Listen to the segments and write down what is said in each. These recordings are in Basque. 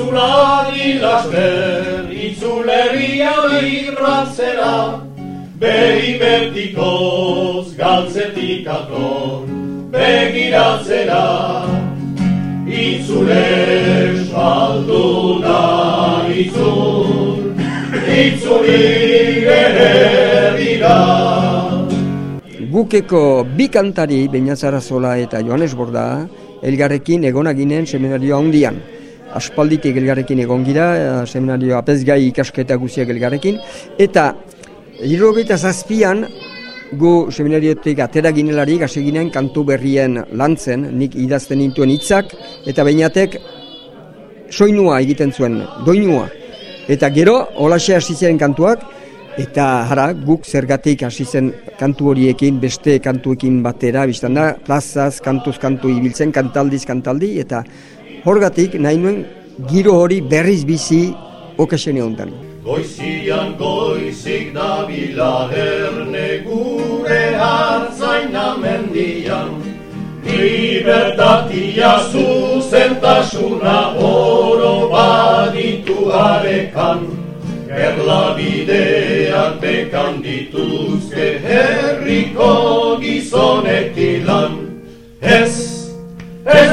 Itzulari laster, itzuleria birratzera, Behi betikoz galtzetik ator, begiratzera. Itzule espalduna itzul, itzuli ere dira. Gukeko bi kantari, Beñazara Zola eta Joanes Borda, elgarrekin egonaginen seminario handian. Aspalditik elgarrekin egon gira, eh, seminario apezgai ikasketa guziak elgarrekin, eta Hirogeita zazpian, gu seminariotik atera ginelarik, hasi ginen kantu berrien lantzen, nik idazten nintuen hitzak eta bainatek soinua egiten zuen, doinua. Eta gero, holaxe hasi ziren kantuak, eta hara, guk zergatik hasi zen kantu horiekin, beste kantuekin batera, biztan da, plazaz, kantuz kantu ibiltzen, kantaldiz kantaldi, eta horgatik nahi nuen giro hori berriz bizi okasione honetan. Goizian goizik da bila herne gure hartzaina mendian Libertatia zuzentasuna oro baditu arekan Gerla bideak bekan dituzke herriko gizonek ez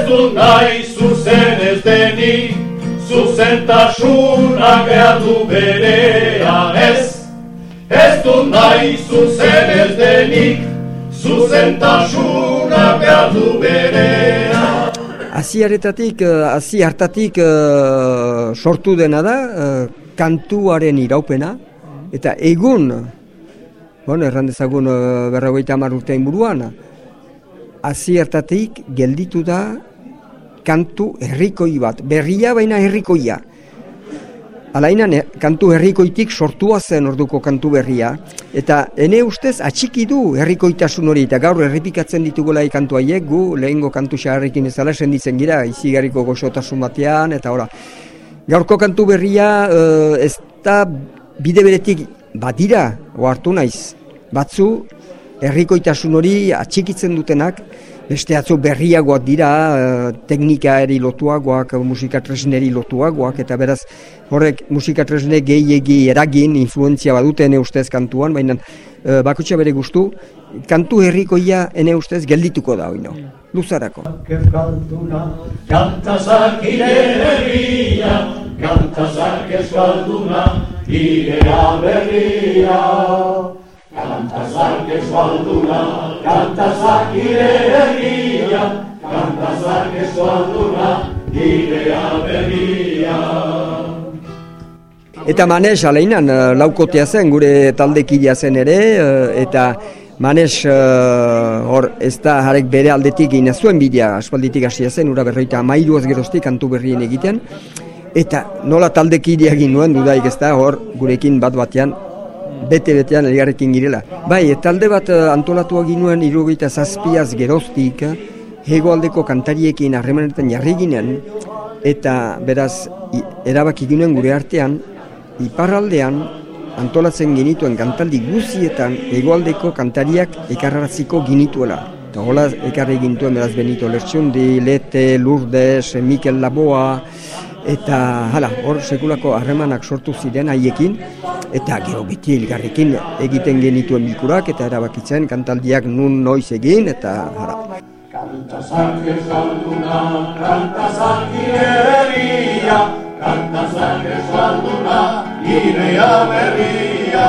du nahi zuzen ez denik zuzentasuna behar du berea ez, ez du nahi zuzen ez denik, zuzentasuna behar du berea. Asi hartatik, eh, hartatik uh, sortu dena da, uh, kantuaren iraupena, eta egun, bueno, erran dezagun uh, berrogeita urtein buruan, asi hartatik gelditu da kantu herrikoi bat, berria baina herrikoia. Alainan, kantu herrikoitik sortua zen orduko kantu berria, eta ene ustez atxiki du herrikoitasun hori, eta gaur errepikatzen ditugula kantu haiek, gu lehengo kantu xaharrekin ezala senditzen gira, izigarriko goxotasun batean, eta ora. Gaurko kantu berria uh, ez da bide beretik badira, oartu naiz, batzu herrikoitasun hori atxikitzen dutenak, beste atzo berriagoak dira, uh, teknikaeri lotuagoak, musikatresneri lotuagoak, eta beraz horrek musikatresne gehiegi eragin, influenzia badute ene ustez kantuan, baina uh, bakotxa bere guztu, kantu herrikoia ene ustez geldituko da oino, luzarako. Kantazak herria, kantazak eskalduna, berria. Kantazak eskualduna, kantazak ire egia, kantazak eskualduna, irea berria. Eta Manes, aleinan, eh, laukotea zen, gure taldekidea zen ere, eh, eta Manes, uh, hor, ez da jarek bere aldetik egin zuen bidea, aspalditik hasia zen, ura berroita amairu geroztik kantu berrien egiten, eta nola taldekidea egin nuen dudaik ez da, hor, gurekin bat batean, bete-betean elgarrekin girela. Bai, talde bat uh, antolatu ginuen irugaita zazpiaz geroztik, hegoaldeko kantariekin harremanetan jarri ginen, eta beraz, erabaki ginen gure artean, iparraldean antolatzen genituen kantaldi guzietan hegoaldeko kantariak ekarraraziko ginituela. Eta hola ekarri gintuen beraz Benito Lertxundi, Lete, Lourdes, Mikel Laboa, eta hala, hor sekulako harremanak sortu ziren haiekin, eta gero beti elgarrekin egiten genituen bilkurak eta erabakitzen kantaldiak nun noiz egin eta jara. Kantazak eskalduna, kantazak ireria, kantazak eskalduna, irea berria.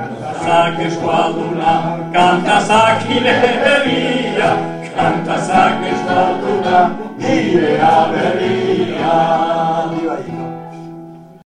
Kantazak eskalduna, kantazak ireria, kantazak eskalduna, irea berria. Hallelujah.